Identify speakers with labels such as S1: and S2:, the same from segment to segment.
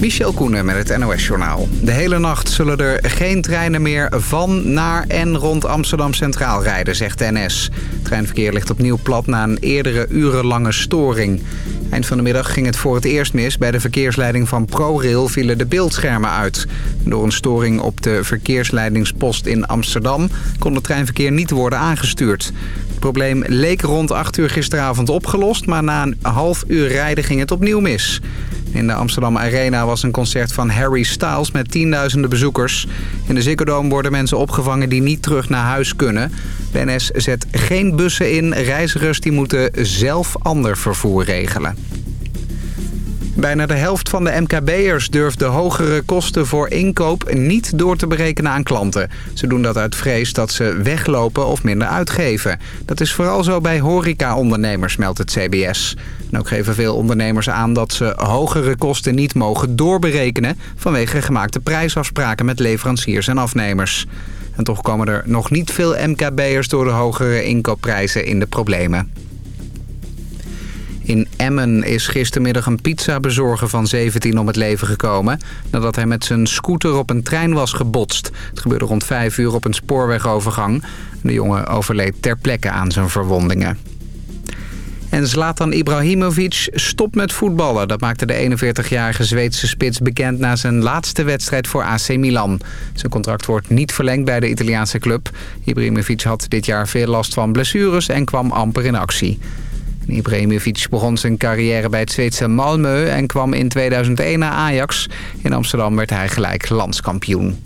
S1: Michel Koenen met het NOS-journaal. De hele nacht zullen er geen treinen meer van, naar en rond Amsterdam Centraal rijden, zegt de NS. Het treinverkeer ligt opnieuw plat na een eerdere urenlange storing. Eind van de middag ging het voor het eerst mis. Bij de verkeersleiding van ProRail vielen de beeldschermen uit. Door een storing op de verkeersleidingspost in Amsterdam... kon het treinverkeer niet worden aangestuurd. Het probleem leek rond 8 uur gisteravond opgelost... maar na een half uur rijden ging het opnieuw mis. In de Amsterdam Arena was een concert van Harry Styles met tienduizenden bezoekers. In de Ziggo worden mensen opgevangen die niet terug naar huis kunnen. De NS zet geen bussen in. Reizigers die moeten zelf ander vervoer regelen. Bijna de helft van de MKB'ers durft de hogere kosten voor inkoop niet door te berekenen aan klanten. Ze doen dat uit vrees dat ze weglopen of minder uitgeven. Dat is vooral zo bij horeca-ondernemers, meldt het CBS. En ook geven veel ondernemers aan dat ze hogere kosten niet mogen doorberekenen... vanwege gemaakte prijsafspraken met leveranciers en afnemers. En toch komen er nog niet veel MKB'ers door de hogere inkoopprijzen in de problemen. In Emmen is gistermiddag een pizzabezorger van 17 om het leven gekomen... nadat hij met zijn scooter op een trein was gebotst. Het gebeurde rond 5 uur op een spoorwegovergang. De jongen overleed ter plekke aan zijn verwondingen. En Zlatan Ibrahimovic stopt met voetballen. Dat maakte de 41-jarige Zweedse spits bekend na zijn laatste wedstrijd voor AC Milan. Zijn contract wordt niet verlengd bij de Italiaanse club. Ibrahimovic had dit jaar veel last van blessures en kwam amper in actie. Ibrahimovic begon zijn carrière bij het Zweedse Malmö en kwam in 2001 naar Ajax. In Amsterdam werd hij gelijk landskampioen.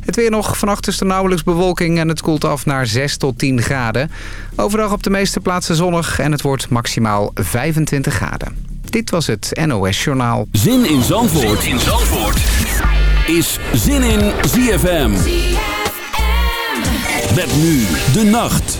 S1: Het weer nog. Vannacht is er nauwelijks bewolking en het koelt af naar 6 tot 10 graden. Overdag op de meeste plaatsen zonnig en het wordt maximaal 25 graden. Dit was het NOS Journaal.
S2: Zin in Zandvoort, zin in Zandvoort. is Zin in ZFM. ZFM. Met nu de nacht.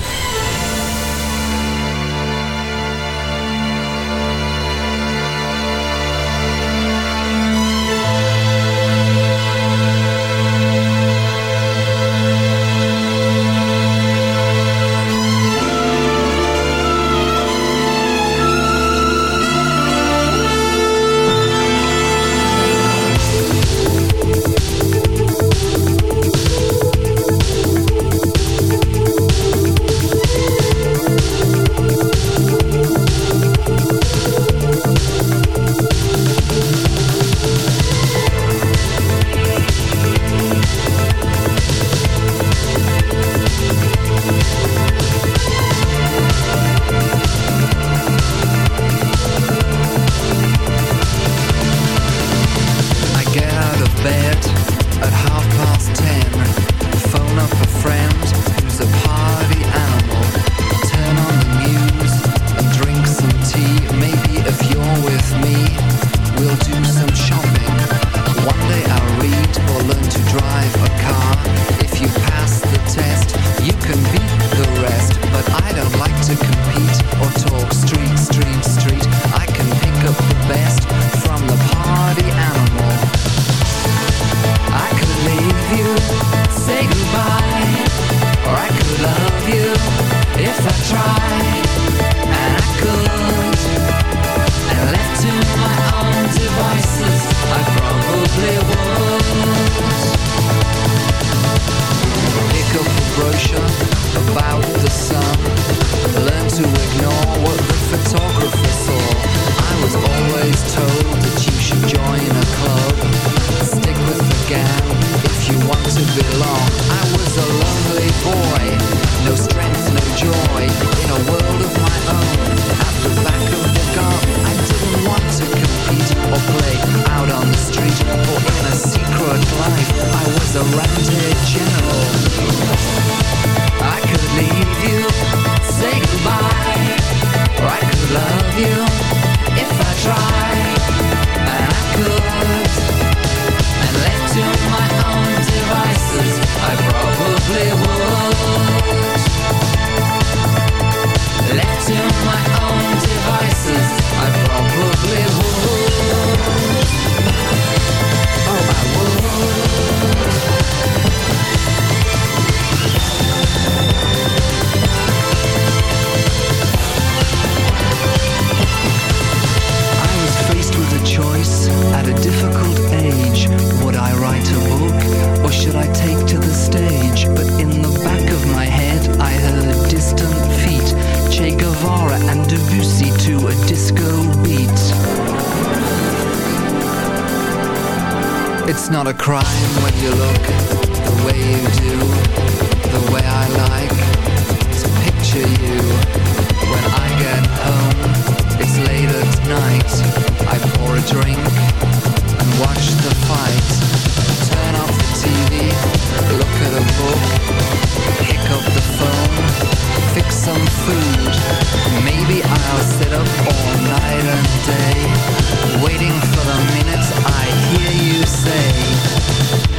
S2: food. Maybe I'll sit up all night and day Waiting for the minute I hear you say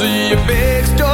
S3: is a big
S4: story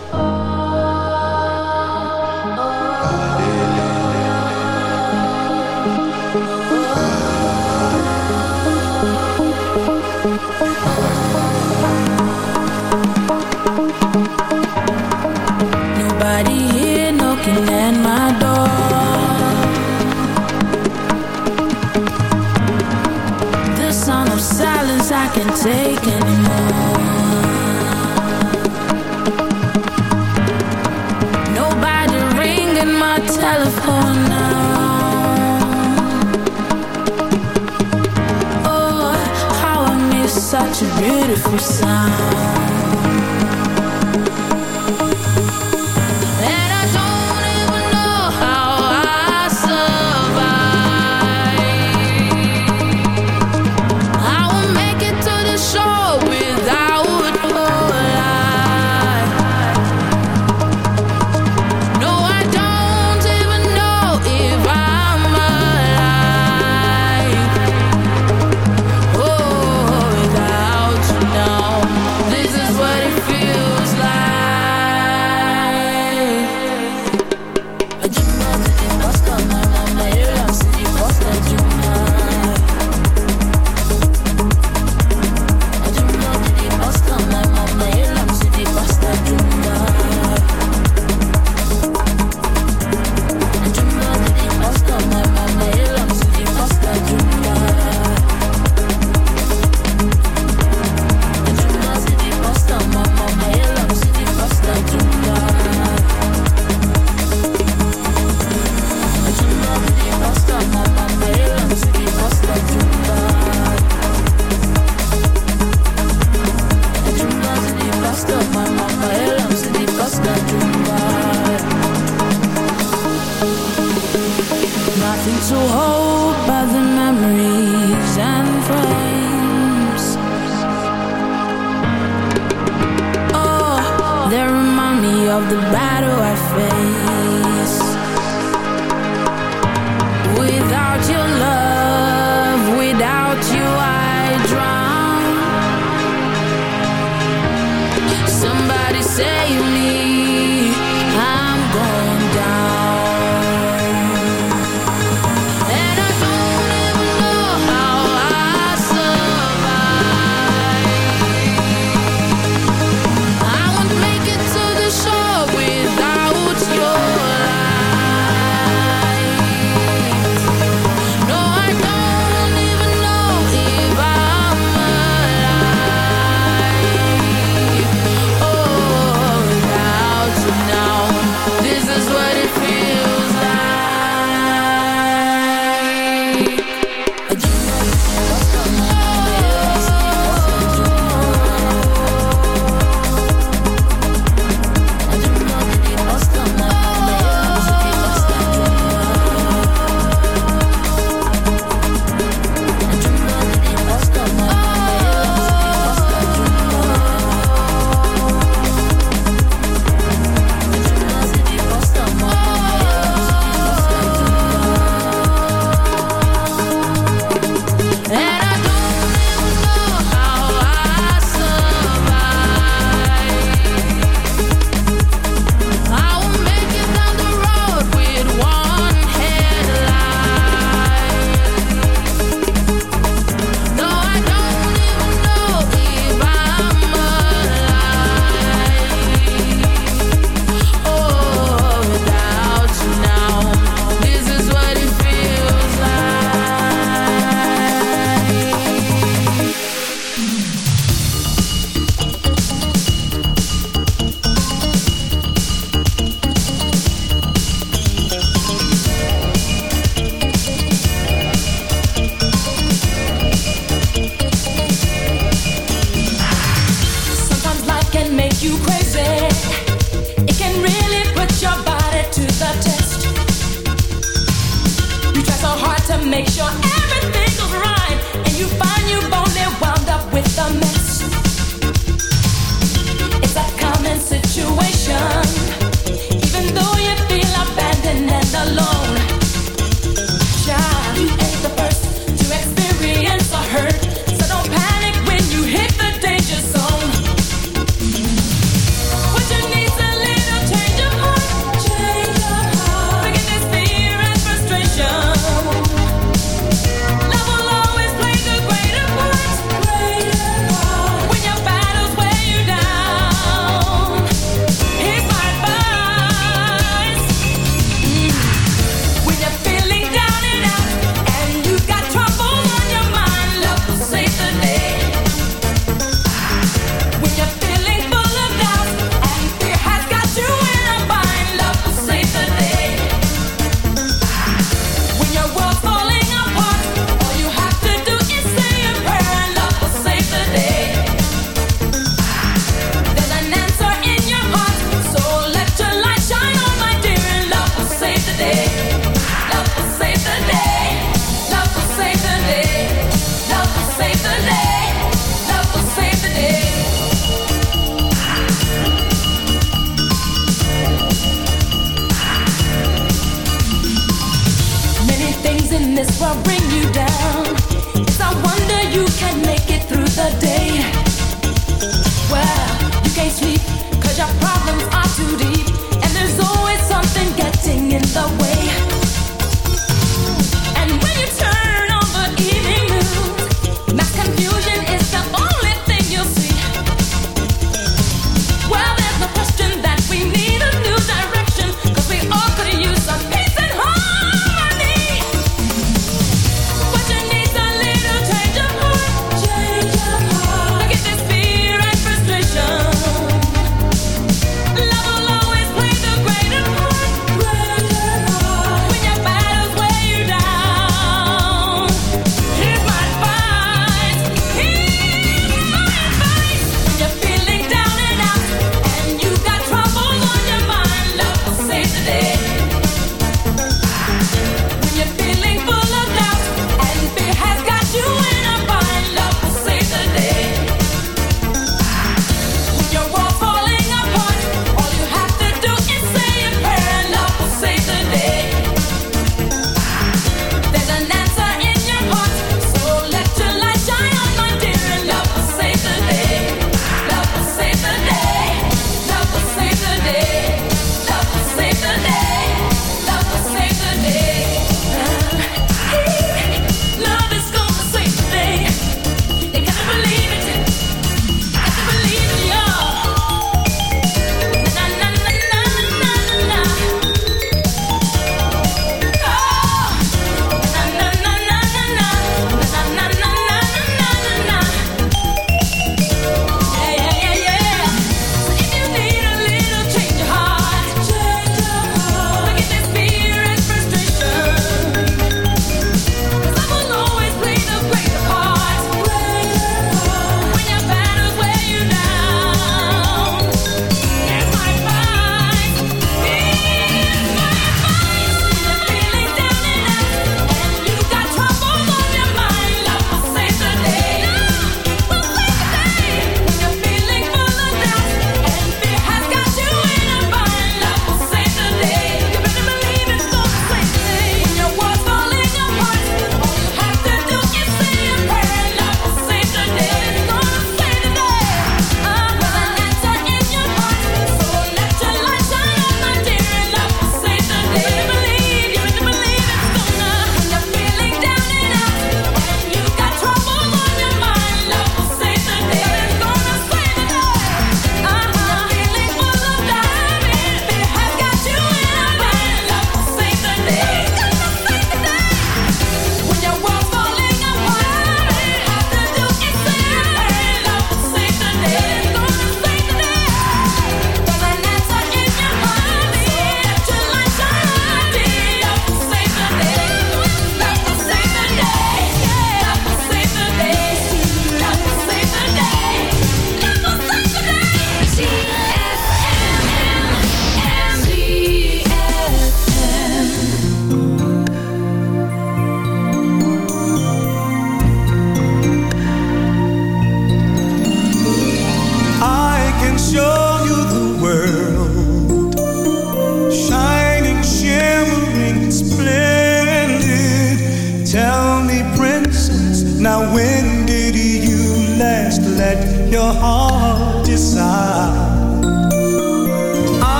S5: take anymore. Nobody ringing my telephone now. Oh, how I miss such a beautiful sound.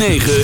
S6: 106.9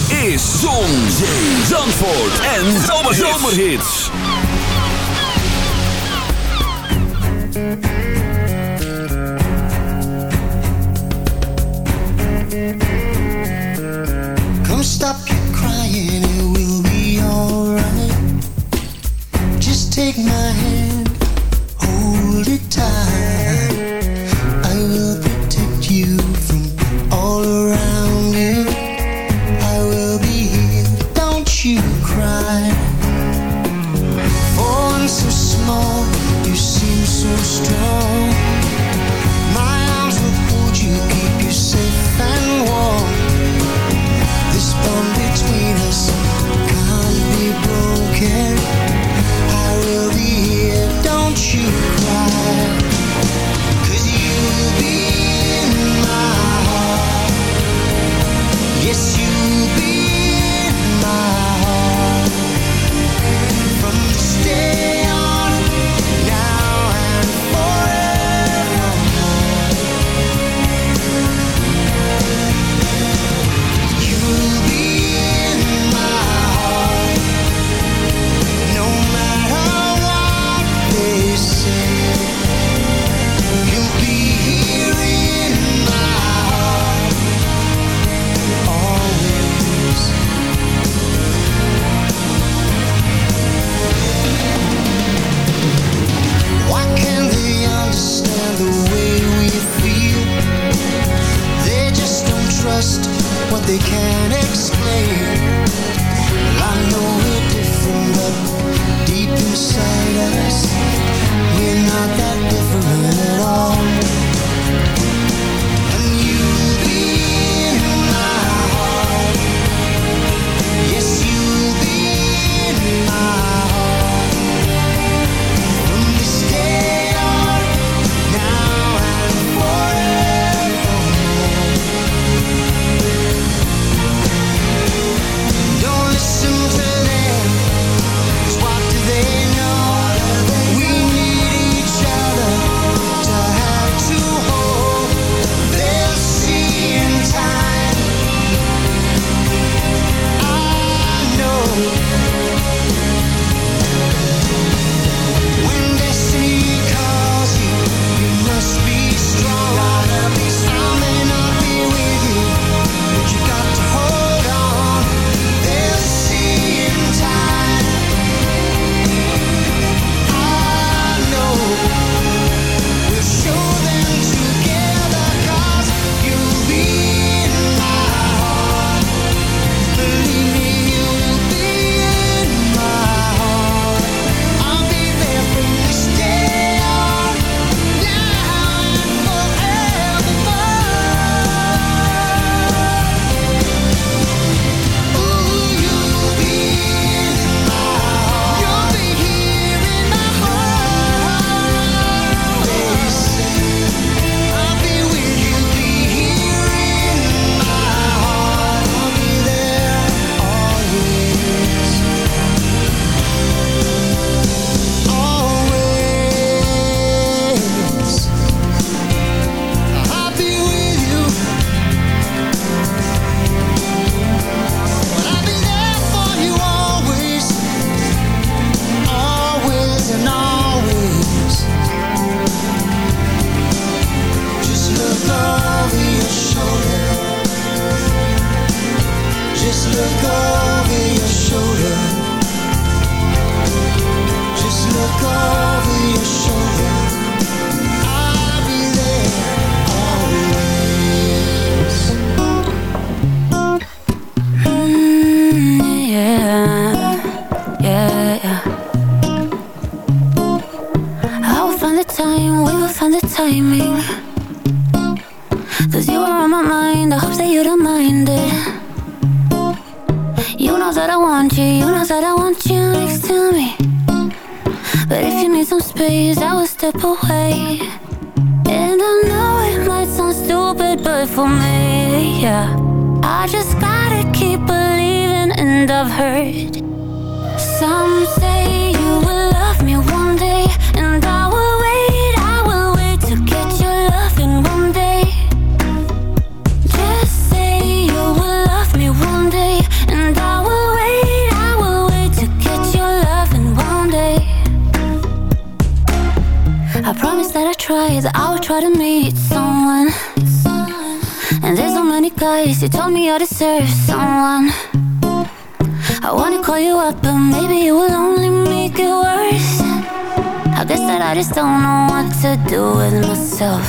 S7: don't
S8: know what to do with myself.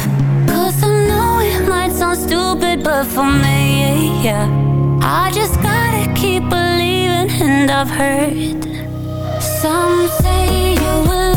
S8: Cause I know it might sound stupid But for me, yeah, I just gotta keep believing And I've heard Some say you will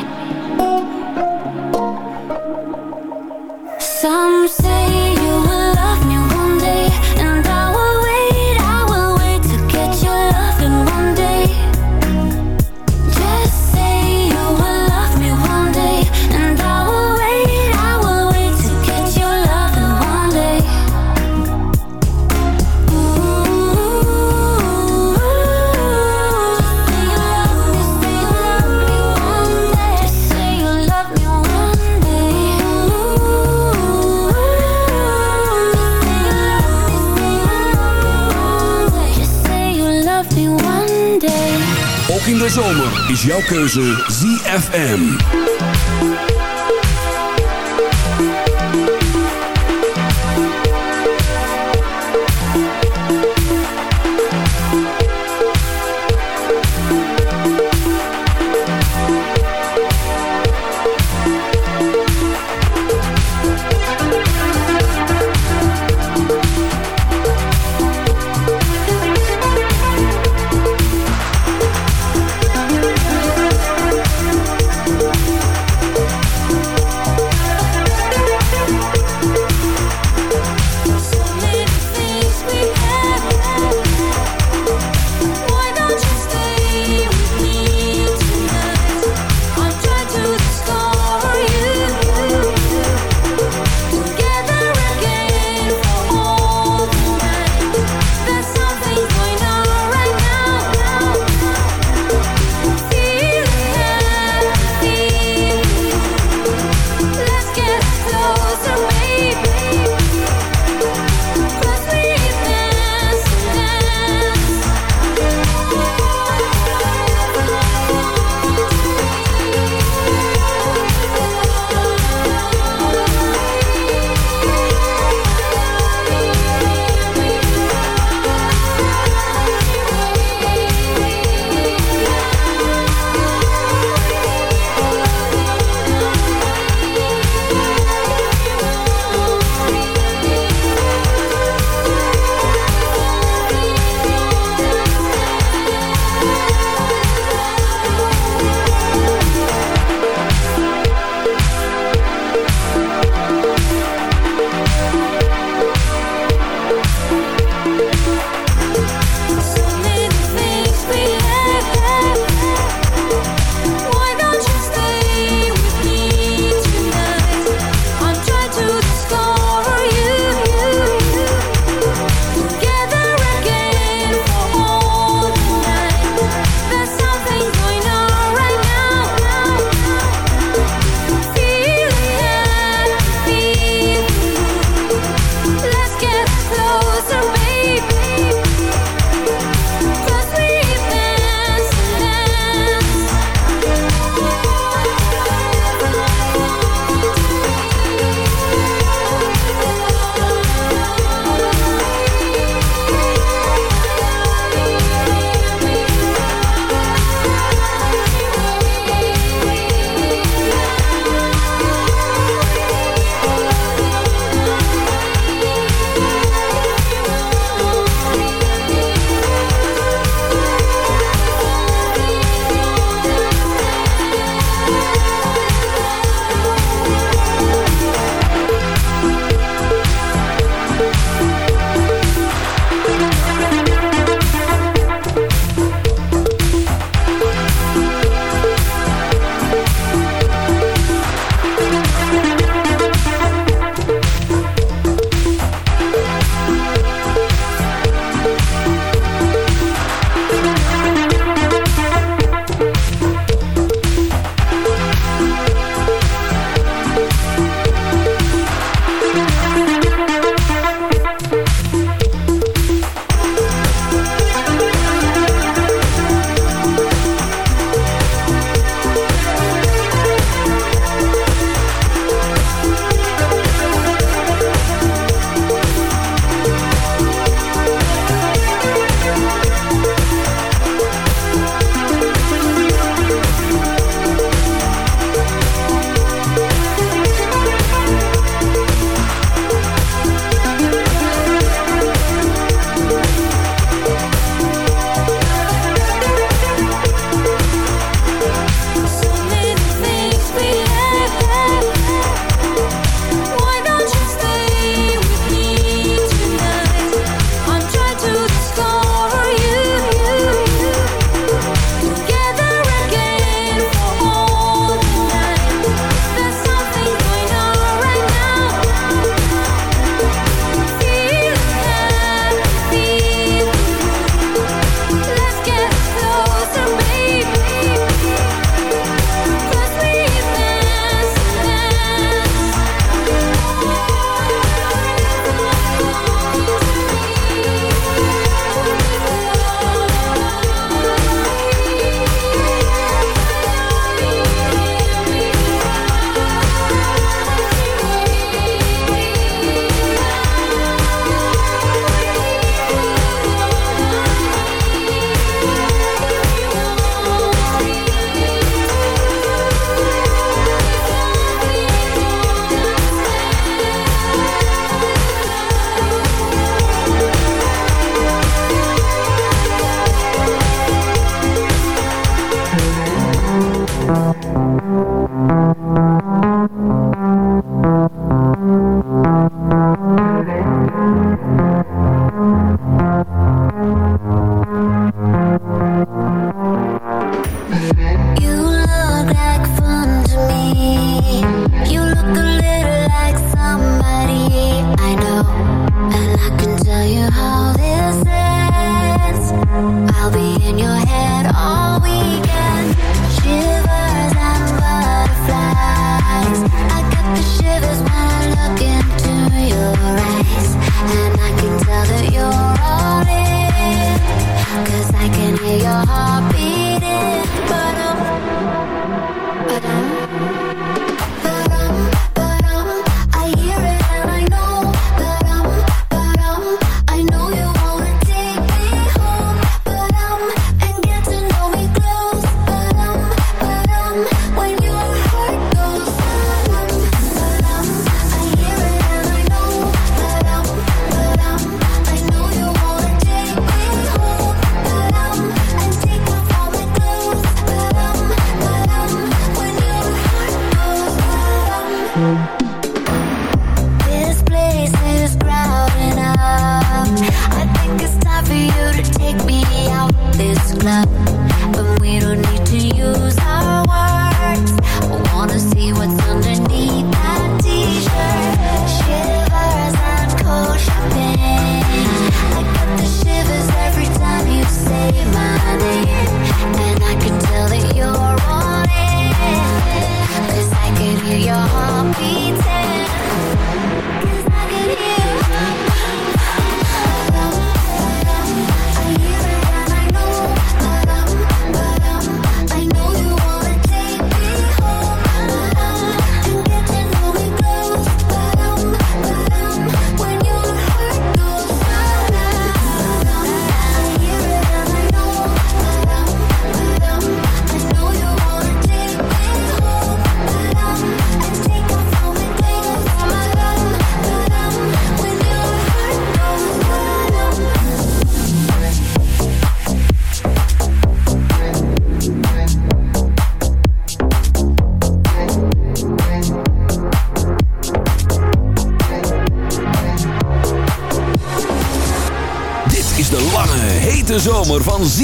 S4: is jouw keuze ZFM.